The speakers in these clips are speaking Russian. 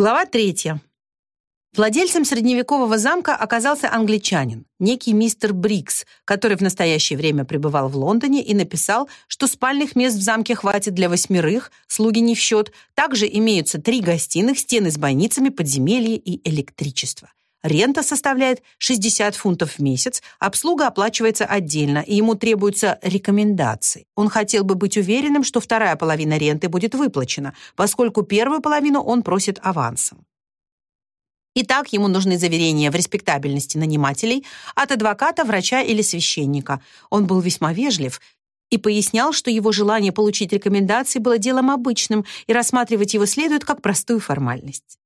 Глава третья. Владельцем средневекового замка оказался англичанин, некий мистер Брикс, который в настоящее время пребывал в Лондоне и написал, что спальных мест в замке хватит для восьмерых, слуги не в счет. Также имеются три гостиных, стены с бойницами, подземелье и электричество. Рента составляет 60 фунтов в месяц, обслуга оплачивается отдельно, и ему требуются рекомендации. Он хотел бы быть уверенным, что вторая половина ренты будет выплачена, поскольку первую половину он просит авансом. Итак, ему нужны заверения в респектабельности нанимателей от адвоката, врача или священника. Он был весьма вежлив и пояснял, что его желание получить рекомендации было делом обычным, и рассматривать его следует как простую формальность.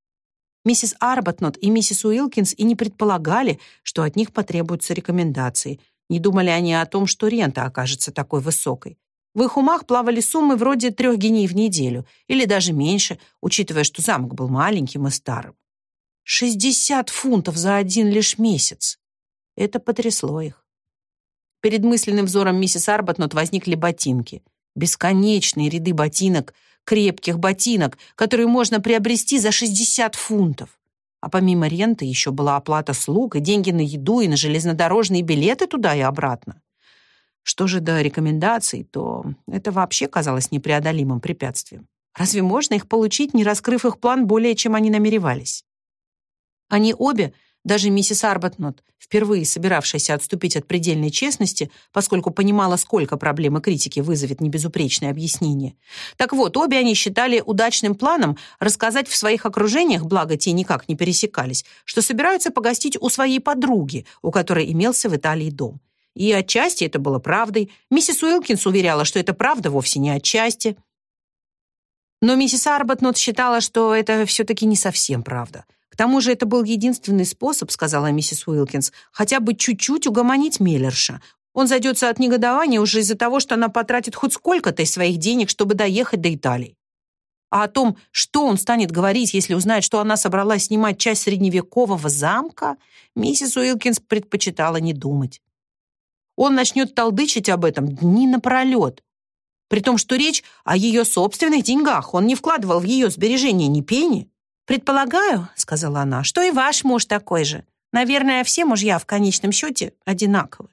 Миссис Арбатнот и миссис Уилкинс и не предполагали, что от них потребуются рекомендации. Не думали они о том, что рента окажется такой высокой. В их умах плавали суммы вроде трех геней в неделю, или даже меньше, учитывая, что замок был маленьким и старым. 60 фунтов за один лишь месяц. Это потрясло их. Перед мысленным взором миссис Арбатнот возникли ботинки. Бесконечные ряды ботинок, крепких ботинок, которые можно приобрести за 60 фунтов. А помимо ренты еще была оплата слуг и деньги на еду и на железнодорожные билеты туда и обратно. Что же до рекомендаций, то это вообще казалось непреодолимым препятствием. Разве можно их получить, не раскрыв их план более, чем они намеревались? Они обе, даже миссис Арбатнот, впервые собиравшаяся отступить от предельной честности, поскольку понимала, сколько проблем и критики вызовет небезупречное объяснение. Так вот, обе они считали удачным планом рассказать в своих окружениях, благо те никак не пересекались, что собираются погостить у своей подруги, у которой имелся в Италии дом. И отчасти это было правдой. Миссис Уилкинс уверяла, что это правда вовсе не отчасти. Но миссис Арбатнот считала, что это все-таки не совсем правда. К тому же это был единственный способ, сказала миссис Уилкинс, хотя бы чуть-чуть угомонить Меллерша. Он зайдется от негодования уже из-за того, что она потратит хоть сколько-то из своих денег, чтобы доехать до Италии. А о том, что он станет говорить, если узнает, что она собралась снимать часть средневекового замка, миссис Уилкинс предпочитала не думать. Он начнет толдычить об этом дни напролет. При том, что речь о ее собственных деньгах. Он не вкладывал в ее сбережения ни пени. «Предполагаю, — сказала она, — что и ваш муж такой же. Наверное, все мужья в конечном счете одинаковы».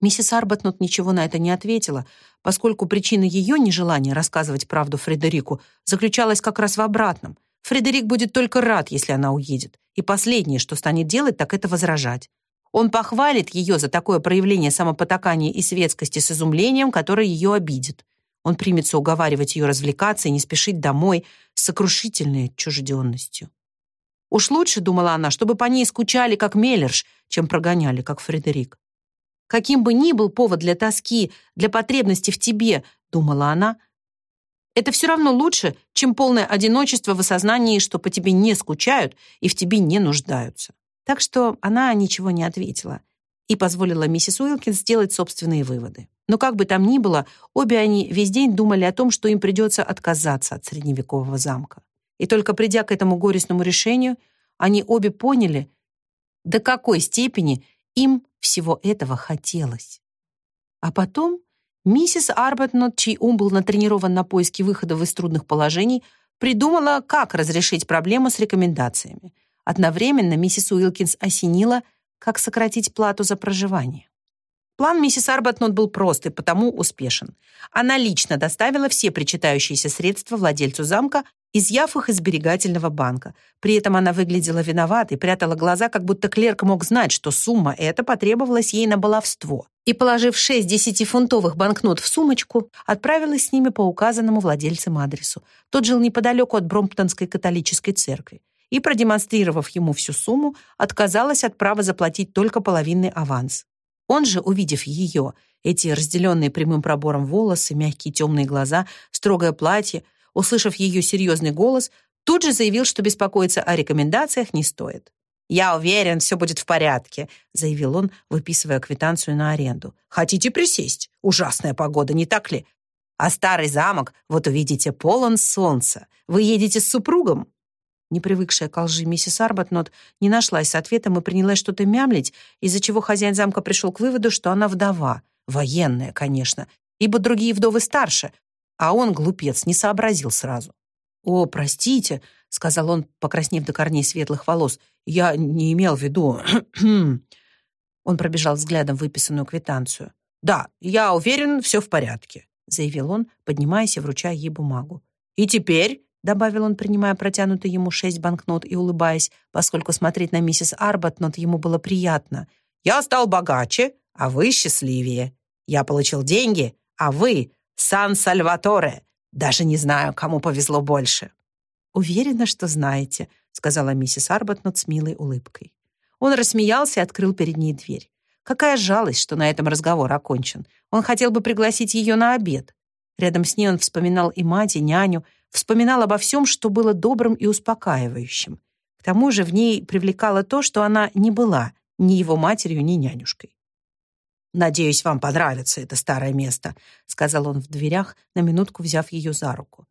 Миссис Арбатнот ничего на это не ответила, поскольку причина ее нежелания рассказывать правду Фредерику заключалась как раз в обратном. Фредерик будет только рад, если она уедет. И последнее, что станет делать, так это возражать. Он похвалит ее за такое проявление самопотакания и светскости с изумлением, которое ее обидит. Он примется уговаривать ее развлекаться и не спешить домой с сокрушительной отчужденностью. Уж лучше, думала она, чтобы по ней скучали, как Меллерш, чем прогоняли, как Фредерик. Каким бы ни был повод для тоски, для потребности в тебе, думала она, это все равно лучше, чем полное одиночество в осознании, что по тебе не скучают и в тебе не нуждаются. Так что она ничего не ответила и позволила миссис Уилкинс сделать собственные выводы. Но как бы там ни было, обе они весь день думали о том, что им придется отказаться от средневекового замка. И только придя к этому горестному решению, они обе поняли, до какой степени им всего этого хотелось. А потом миссис Арбатнот, чей ум был натренирован на поиски выхода из трудных положений, придумала, как разрешить проблему с рекомендациями. Одновременно миссис Уилкинс осенила, как сократить плату за проживание. План миссис Арбатнот был прост и потому успешен. Она лично доставила все причитающиеся средства владельцу замка, изъяв их из сберегательного банка. При этом она выглядела виноватой, прятала глаза, как будто клерк мог знать, что сумма эта потребовалась ей на баловство. И, положив шесть десятифунтовых банкнот в сумочку, отправилась с ними по указанному владельцам адресу. Тот жил неподалеку от Бромптонской католической церкви. И, продемонстрировав ему всю сумму, отказалась от права заплатить только половинный аванс. Он же, увидев ее, эти разделенные прямым пробором волосы, мягкие темные глаза, строгое платье, услышав ее серьезный голос, тут же заявил, что беспокоиться о рекомендациях не стоит. «Я уверен, все будет в порядке», — заявил он, выписывая квитанцию на аренду. «Хотите присесть? Ужасная погода, не так ли? А старый замок, вот увидите, полон солнца. Вы едете с супругом?» Не привыкшая к лжи миссис Арбатнот не нашлась с ответом и принялась что-то мямлить, из-за чего хозяин замка пришел к выводу, что она вдова. Военная, конечно, ибо другие вдовы старше, а он, глупец, не сообразил сразу. «О, простите», — сказал он, покраснев до корней светлых волос, «я не имел в виду...» Он пробежал взглядом выписанную квитанцию. «Да, я уверен, все в порядке», — заявил он, поднимаясь и вручая ей бумагу. «И теперь», — добавил он, принимая протянутые ему шесть банкнот и улыбаясь, поскольку смотреть на миссис Арбатнот ему было приятно, «я стал богаче, а вы счастливее. Я получил деньги, а вы — Сан-Сальваторе. Даже не знаю, кому повезло больше». «Уверена, что знаете», — сказала миссис Арбатнот с милой улыбкой. Он рассмеялся и открыл перед ней дверь. Какая жалость, что на этом разговор окончен. Он хотел бы пригласить ее на обед. Рядом с ней он вспоминал и мать, и няню, вспоминал обо всем, что было добрым и успокаивающим. К тому же в ней привлекало то, что она не была ни его матерью, ни нянюшкой. «Надеюсь, вам понравится это старое место», — сказал он в дверях, на минутку взяв ее за руку.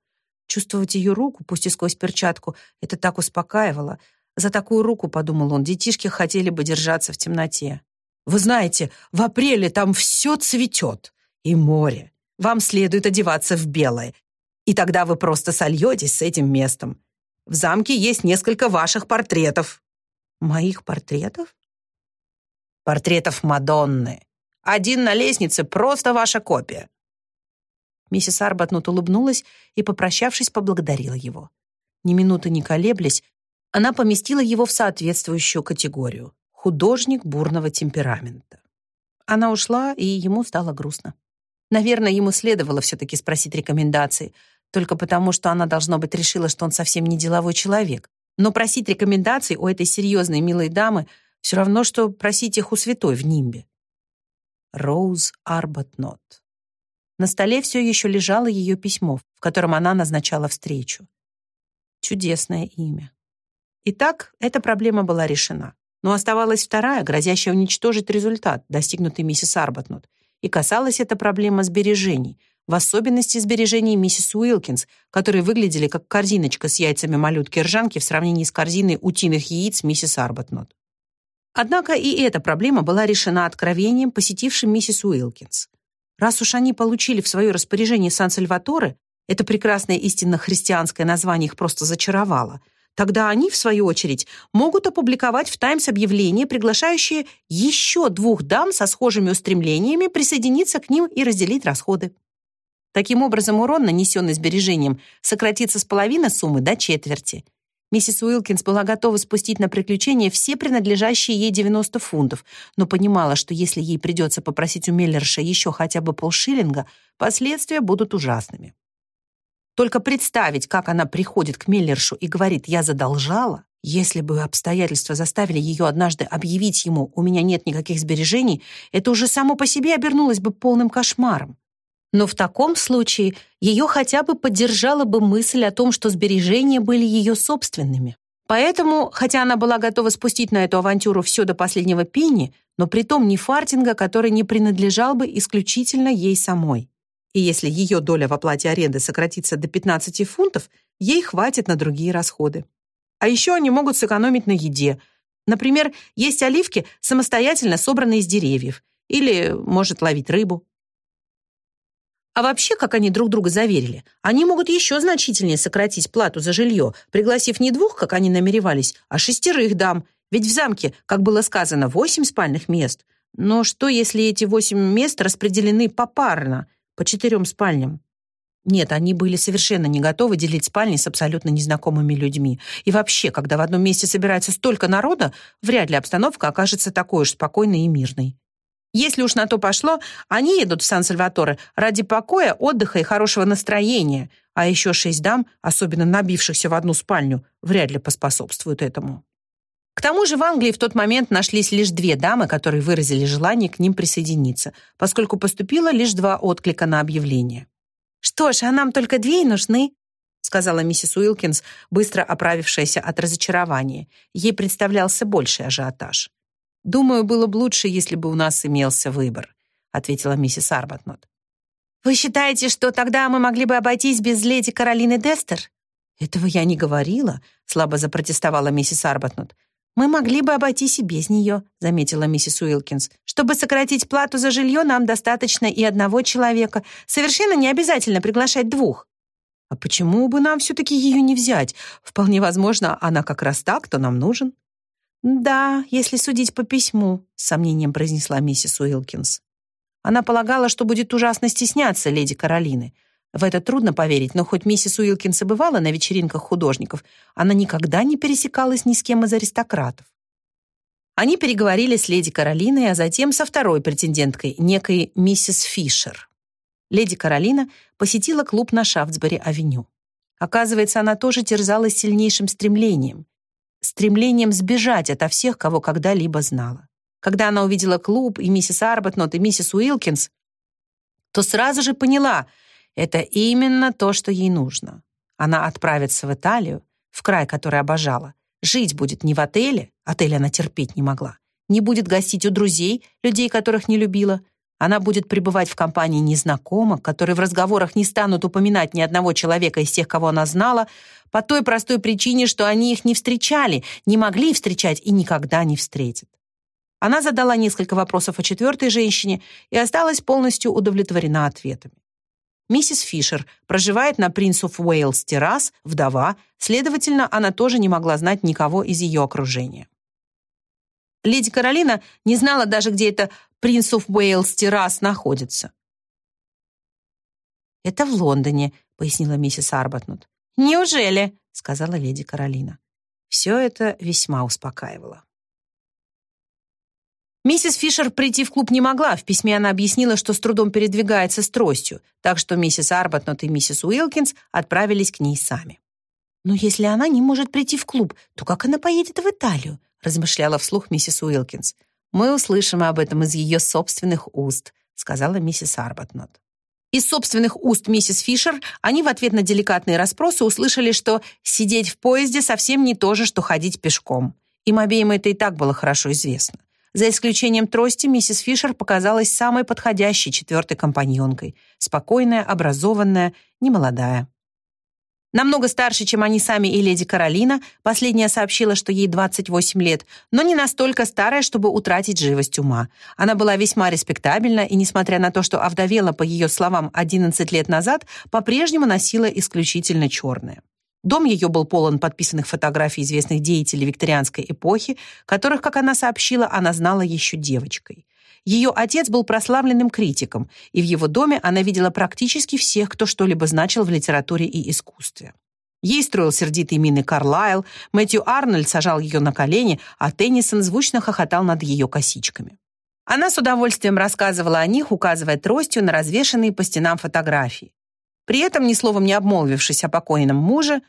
Чувствовать ее руку, пусть и сквозь перчатку, это так успокаивало. За такую руку, подумал он, детишки хотели бы держаться в темноте. «Вы знаете, в апреле там все цветет. И море. Вам следует одеваться в белое. И тогда вы просто сольетесь с этим местом. В замке есть несколько ваших портретов». «Моих портретов?» «Портретов Мадонны. Один на лестнице, просто ваша копия». Миссис Арбатнут улыбнулась и, попрощавшись, поблагодарила его. Ни минуты не колеблясь, она поместила его в соответствующую категорию — художник бурного темперамента. Она ушла, и ему стало грустно. Наверное, ему следовало все-таки спросить рекомендации, только потому, что она, должно быть, решила, что он совсем не деловой человек. Но просить рекомендаций у этой серьезной милой дамы все равно, что просить их у святой в нимбе. Роуз Арбатнот. На столе все еще лежало ее письмо, в котором она назначала встречу. Чудесное имя. Итак, эта проблема была решена. Но оставалась вторая, грозящая уничтожить результат, достигнутый миссис Арбатнот. И касалась эта проблема сбережений, в особенности сбережений миссис Уилкинс, которые выглядели как корзиночка с яйцами малютки-ржанки в сравнении с корзиной утиных яиц миссис Арбатнот. Однако и эта проблема была решена откровением, посетившим миссис Уилкинс. Раз уж они получили в свое распоряжение Сан-Сальваторе, это прекрасное истинно христианское название их просто зачаровало, тогда они, в свою очередь, могут опубликовать в «Таймс» объявление, приглашающее еще двух дам со схожими устремлениями присоединиться к ним и разделить расходы. Таким образом, урон, нанесенный сбережением, сократится с половины суммы до четверти – Миссис Уилкинс была готова спустить на приключение все принадлежащие ей 90 фунтов, но понимала, что если ей придется попросить у Меллерша еще хотя бы полшиллинга, последствия будут ужасными. Только представить, как она приходит к Меллершу и говорит «я задолжала», если бы обстоятельства заставили ее однажды объявить ему «у меня нет никаких сбережений», это уже само по себе обернулось бы полным кошмаром. Но в таком случае ее хотя бы поддержала бы мысль о том, что сбережения были ее собственными. Поэтому, хотя она была готова спустить на эту авантюру все до последнего пенни, но притом не фартинга, который не принадлежал бы исключительно ей самой. И если ее доля в оплате аренды сократится до 15 фунтов, ей хватит на другие расходы. А еще они могут сэкономить на еде. Например, есть оливки, самостоятельно собранные из деревьев. Или может ловить рыбу. А вообще, как они друг друга заверили, они могут еще значительнее сократить плату за жилье, пригласив не двух, как они намеревались, а шестерых дам. Ведь в замке, как было сказано, восемь спальных мест. Но что, если эти восемь мест распределены попарно, по четырем спальням? Нет, они были совершенно не готовы делить спальни с абсолютно незнакомыми людьми. И вообще, когда в одном месте собирается столько народа, вряд ли обстановка окажется такой уж спокойной и мирной. Если уж на то пошло, они едут в Сан-Сальваторе ради покоя, отдыха и хорошего настроения, а еще шесть дам, особенно набившихся в одну спальню, вряд ли поспособствуют этому. К тому же в Англии в тот момент нашлись лишь две дамы, которые выразили желание к ним присоединиться, поскольку поступило лишь два отклика на объявление. «Что ж, а нам только две и нужны», сказала миссис Уилкинс, быстро оправившаяся от разочарования. Ей представлялся больший ажиотаж. «Думаю, было бы лучше, если бы у нас имелся выбор», ответила миссис Арбатнот. «Вы считаете, что тогда мы могли бы обойтись без леди Каролины Дестер?» «Этого я не говорила», слабо запротестовала миссис Арбатнот. «Мы могли бы обойтись и без нее», заметила миссис Уилкинс. «Чтобы сократить плату за жилье, нам достаточно и одного человека. Совершенно не обязательно приглашать двух». А почему бы нам все-таки ее не взять? Вполне возможно, она как раз так, кто нам нужен. «Да, если судить по письму», — с сомнением произнесла миссис Уилкинс. Она полагала, что будет ужасно стесняться леди Каролины. В это трудно поверить, но хоть миссис Уилкинс и бывала на вечеринках художников, она никогда не пересекалась ни с кем из аристократов. Они переговорили с леди Каролиной, а затем со второй претенденткой, некой миссис Фишер. Леди Каролина посетила клуб на Шафтсбери-авеню. Оказывается, она тоже терзалась сильнейшим стремлением. Стремлением сбежать ото всех, кого когда-либо знала. Когда она увидела клуб и миссис Арбатнот, и миссис Уилкинс, то сразу же поняла, это именно то, что ей нужно. Она отправится в Италию, в край, который обожала, Жить будет не в отеле, отель она терпеть не могла, не будет гостить у друзей, людей, которых не любила. Она будет пребывать в компании незнакомок, которые в разговорах не станут упоминать ни одного человека из тех, кого она знала, по той простой причине, что они их не встречали, не могли встречать и никогда не встретят. Она задала несколько вопросов о четвертой женщине и осталась полностью удовлетворена ответами. Миссис Фишер проживает на Принц оф Уэйлс террас, вдова, следовательно, она тоже не могла знать никого из ее окружения. Леди Каролина не знала даже, где это Принц оф Уэйлс террас находится. «Это в Лондоне», — пояснила миссис Арбатнут. «Неужели?» — сказала леди Каролина. Все это весьма успокаивало. Миссис Фишер прийти в клуб не могла. В письме она объяснила, что с трудом передвигается с тростью, так что миссис Арбатнот и миссис Уилкинс отправились к ней сами. «Но если она не может прийти в клуб, то как она поедет в Италию?» размышляла вслух миссис Уилкинс. «Мы услышим об этом из ее собственных уст», сказала миссис Арбатнот. Из собственных уст миссис Фишер они в ответ на деликатные расспросы услышали, что сидеть в поезде совсем не то же, что ходить пешком. Им обеим это и так было хорошо известно. За исключением трости, миссис Фишер показалась самой подходящей четвертой компаньонкой. Спокойная, образованная, немолодая. Намного старше, чем они сами и леди Каролина, последняя сообщила, что ей 28 лет, но не настолько старая, чтобы утратить живость ума. Она была весьма респектабельна и, несмотря на то, что овдовела, по ее словам, 11 лет назад, по-прежнему носила исключительно черное. Дом ее был полон подписанных фотографий известных деятелей викторианской эпохи, которых, как она сообщила, она знала еще девочкой. Ее отец был прославленным критиком, и в его доме она видела практически всех, кто что-либо значил в литературе и искусстве. Ей строил сердитые мины Карлайл, Мэтью Арнольд сажал ее на колени, а Теннисон звучно хохотал над ее косичками. Она с удовольствием рассказывала о них, указывая тростью на развешанные по стенам фотографии. При этом, ни словом не обмолвившись о покойном муже,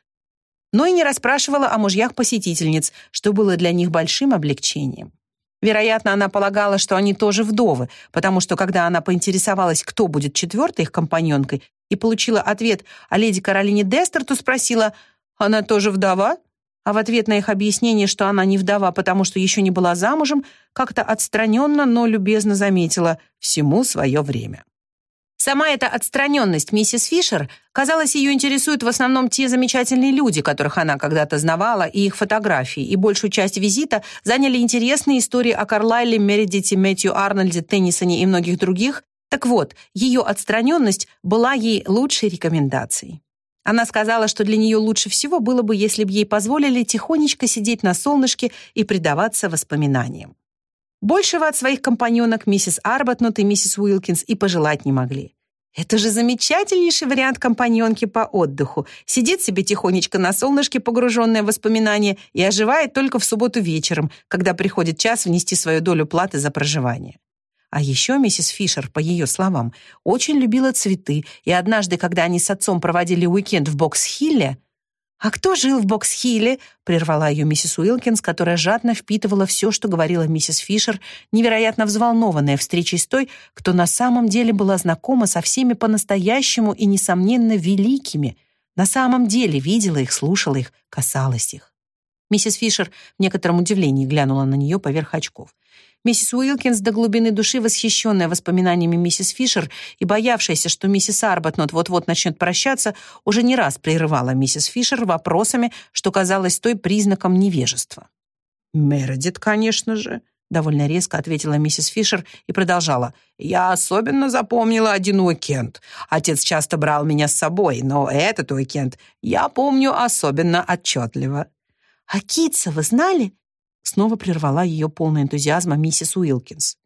но и не расспрашивала о мужьях посетительниц, что было для них большим облегчением. Вероятно, она полагала, что они тоже вдовы, потому что, когда она поинтересовалась, кто будет четвертой их компаньонкой, и получила ответ о леди Каролине Дестер, то спросила, «Она тоже вдова?» А в ответ на их объяснение, что она не вдова, потому что еще не была замужем, как-то отстраненно, но любезно заметила «всему свое время». Сама эта отстраненность миссис Фишер, казалось, ее интересуют в основном те замечательные люди, которых она когда-то знавала, и их фотографии, и большую часть визита заняли интересные истории о Карлайле, Мередите, Мэтью Арнольде, Теннисоне и многих других. Так вот, ее отстраненность была ей лучшей рекомендацией. Она сказала, что для нее лучше всего было бы, если бы ей позволили тихонечко сидеть на солнышке и предаваться воспоминаниям. Большего от своих компаньонок миссис Арбатнут и миссис Уилкинс и пожелать не могли. Это же замечательнейший вариант компаньонки по отдыху. Сидит себе тихонечко на солнышке, погруженная в воспоминания, и оживает только в субботу вечером, когда приходит час внести свою долю платы за проживание. А еще миссис Фишер, по ее словам, очень любила цветы, и однажды, когда они с отцом проводили уикенд в Бокс-Хилле, «А кто жил в Бокс-Хилле?» — прервала ее миссис Уилкинс, которая жадно впитывала все, что говорила миссис Фишер, невероятно взволнованная встречей с той, кто на самом деле была знакома со всеми по-настоящему и, несомненно, великими. На самом деле видела их, слушала их, касалась их. Миссис Фишер в некотором удивлении глянула на нее поверх очков. Миссис Уилкинс до глубины души, восхищенная воспоминаниями миссис Фишер и боявшаяся, что миссис Арбатнот вот-вот начнет прощаться, уже не раз прерывала миссис Фишер вопросами, что казалось той признаком невежества. «Мередит, конечно же», довольно резко ответила миссис Фишер и продолжала. «Я особенно запомнила один уикенд. Отец часто брал меня с собой, но этот уикенд я помню особенно отчетливо». «А Китса вы знали?» Снова прервала ее полный энтузиазма миссис Уилкинс.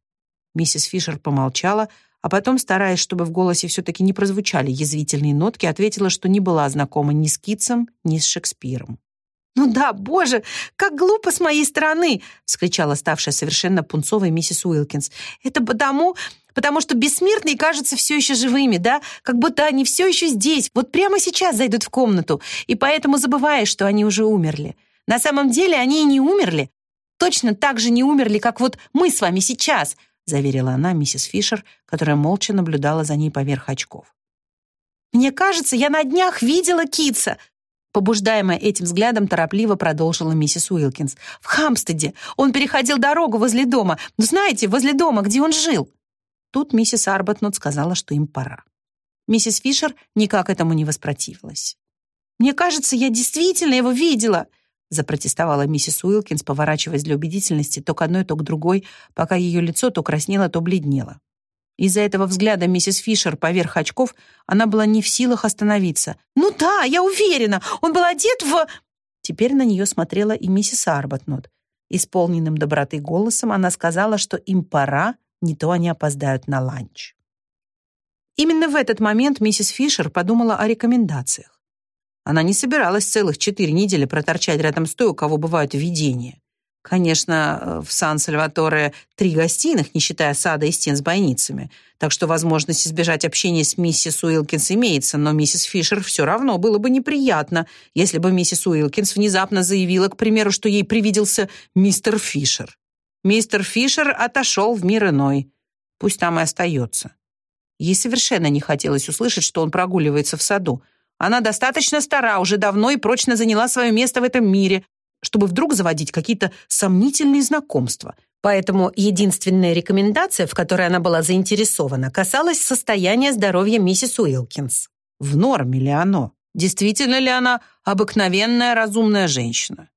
Миссис Фишер помолчала, а потом, стараясь, чтобы в голосе все-таки не прозвучали язвительные нотки, ответила, что не была знакома ни с Китсом, ни с Шекспиром. «Ну да, боже, как глупо с моей стороны!» — вскричала ставшая совершенно пунцовой миссис Уилкинс. «Это потому, потому что бессмертные кажутся все еще живыми, да? Как будто они все еще здесь, вот прямо сейчас зайдут в комнату, и поэтому забываешь, что они уже умерли. На самом деле они и не умерли. Точно так же не умерли, как вот мы с вами сейчас», — заверила она миссис Фишер, которая молча наблюдала за ней поверх очков. «Мне кажется, я на днях видела Китса», Побуждаемая этим взглядом, торопливо продолжила миссис Уилкинс. «В Хамстеде. Он переходил дорогу возле дома. Ну, знаете, возле дома, где он жил». Тут миссис Арбатнот сказала, что им пора. Миссис Фишер никак этому не воспротивилась. «Мне кажется, я действительно его видела», запротестовала миссис Уилкинс, поворачиваясь для убедительности то к одной, то к другой, пока ее лицо то краснело, то бледнело. Из-за этого взгляда миссис Фишер поверх очков она была не в силах остановиться. «Ну да, я уверена, он был одет в...» Теперь на нее смотрела и миссис Арбатнот. Исполненным доброты голосом она сказала, что им пора, не то они опоздают на ланч. Именно в этот момент миссис Фишер подумала о рекомендациях. Она не собиралась целых четыре недели проторчать рядом с той, у кого бывают видения. Конечно, э, в Сан-Сальваторе три гостиных, не считая сада и стен с бойницами. Так что возможность избежать общения с миссис Уилкинс имеется, но миссис Фишер все равно было бы неприятно, если бы миссис Уилкинс внезапно заявила, к примеру, что ей привиделся мистер Фишер. Мистер Фишер отошел в мир иной. Пусть там и остается. Ей совершенно не хотелось услышать, что он прогуливается в саду. Она достаточно стара, уже давно и прочно заняла свое место в этом мире, чтобы вдруг заводить какие-то сомнительные знакомства. Поэтому единственная рекомендация, в которой она была заинтересована, касалась состояния здоровья миссис Уилкинс. В норме ли оно? Действительно ли она обыкновенная разумная женщина?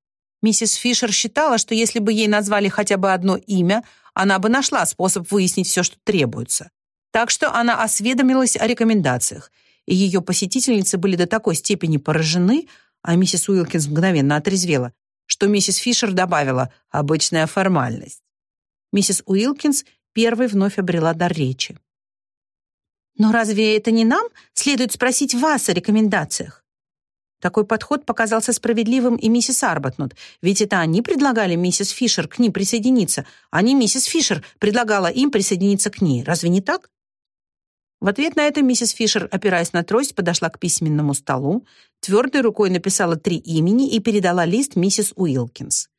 Миссис Фишер считала, что если бы ей назвали хотя бы одно имя, она бы нашла способ выяснить все, что требуется. Так что она осведомилась о рекомендациях, и ее посетительницы были до такой степени поражены, а миссис Уилкинс мгновенно отрезвела, что миссис Фишер добавила «обычная формальность». Миссис Уилкинс первой вновь обрела дар речи. «Но разве это не нам следует спросить вас о рекомендациях?» Такой подход показался справедливым и миссис Арбатнот, ведь это они предлагали миссис Фишер к ним присоединиться, а не миссис Фишер предлагала им присоединиться к ней. Разве не так? В ответ на это миссис Фишер, опираясь на трость, подошла к письменному столу, твердой рукой написала три имени и передала лист миссис Уилкинс.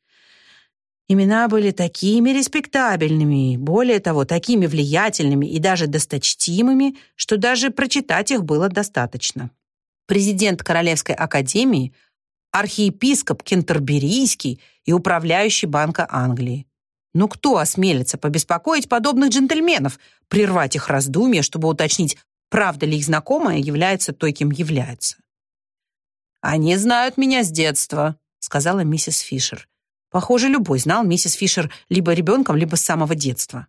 Имена были такими респектабельными, более того, такими влиятельными и даже досточтимыми, что даже прочитать их было достаточно. Президент Королевской академии, архиепископ Кентерберийский и управляющий Банка Англии. Но кто осмелится побеспокоить подобных джентльменов, прервать их раздумья, чтобы уточнить, правда ли их знакомая является той, кем является? «Они знают меня с детства», — сказала миссис Фишер. Похоже, любой знал миссис Фишер либо ребенком, либо с самого детства.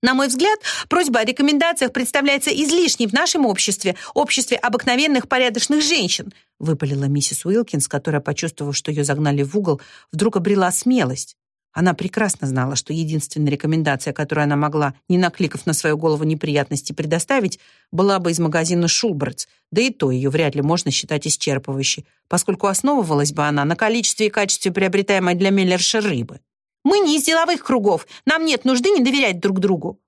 На мой взгляд, просьба о рекомендациях представляется излишней в нашем обществе, обществе обыкновенных порядочных женщин, выпалила миссис Уилкинс, которая, почувствовав, что ее загнали в угол, вдруг обрела смелость. Она прекрасно знала, что единственная рекомендация, которую она могла, не накликав на свою голову неприятности, предоставить, была бы из магазина «Шулбертс», да и то ее вряд ли можно считать исчерпывающей, поскольку основывалась бы она на количестве и качестве приобретаемой для Меллерши рыбы. «Мы не из деловых кругов, нам нет нужды не доверять друг другу».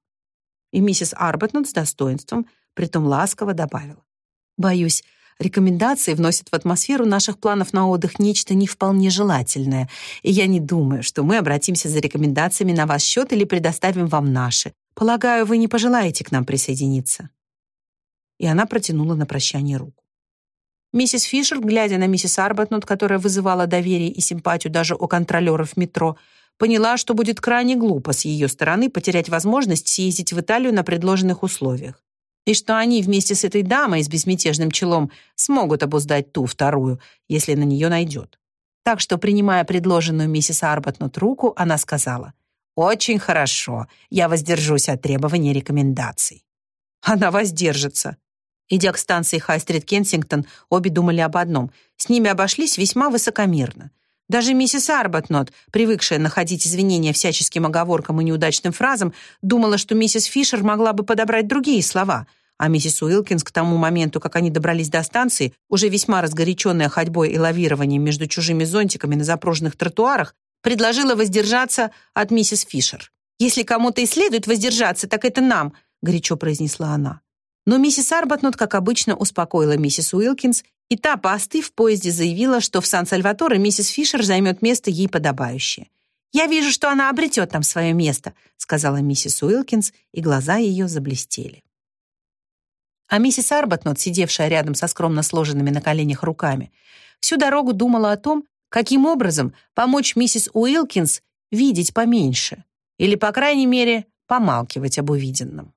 И миссис Арбатнот с достоинством, притом ласково добавила. «Боюсь, Рекомендации вносят в атмосферу наших планов на отдых нечто не вполне желательное, и я не думаю, что мы обратимся за рекомендациями на ваш счет или предоставим вам наши. Полагаю, вы не пожелаете к нам присоединиться». И она протянула на прощание руку. Миссис Фишер, глядя на миссис Арбатнот, которая вызывала доверие и симпатию даже у контролеров метро, поняла, что будет крайне глупо с ее стороны потерять возможность съездить в Италию на предложенных условиях и что они вместе с этой дамой с безмятежным челом смогут обуздать ту вторую, если на нее найдет. Так что, принимая предложенную миссис Арбатнут руку, она сказала, «Очень хорошо. Я воздержусь от требований рекомендаций». Она воздержится. Идя к станции Хай-стрит Кенсингтон, обе думали об одном. С ними обошлись весьма высокомерно. Даже миссис Арбатнот, привыкшая находить извинения всяческим оговоркам и неудачным фразам, думала, что миссис Фишер могла бы подобрать другие слова, а миссис Уилкинс к тому моменту, как они добрались до станции, уже весьма разгоряченная ходьбой и лавированием между чужими зонтиками на запруженных тротуарах, предложила воздержаться от миссис Фишер. «Если кому-то и следует воздержаться, так это нам», горячо произнесла она. Но миссис Арбатнот, как обычно, успокоила миссис Уилкинс, и та, поостыв в поезде, заявила, что в Сан-Сальваторе миссис Фишер займет место ей подобающее. «Я вижу, что она обретет там свое место», сказала миссис Уилкинс, и глаза ее заблестели. А миссис Арбатнот, сидевшая рядом со скромно сложенными на коленях руками, всю дорогу думала о том, каким образом помочь миссис Уилкинс видеть поменьше или, по крайней мере, помалкивать об увиденном.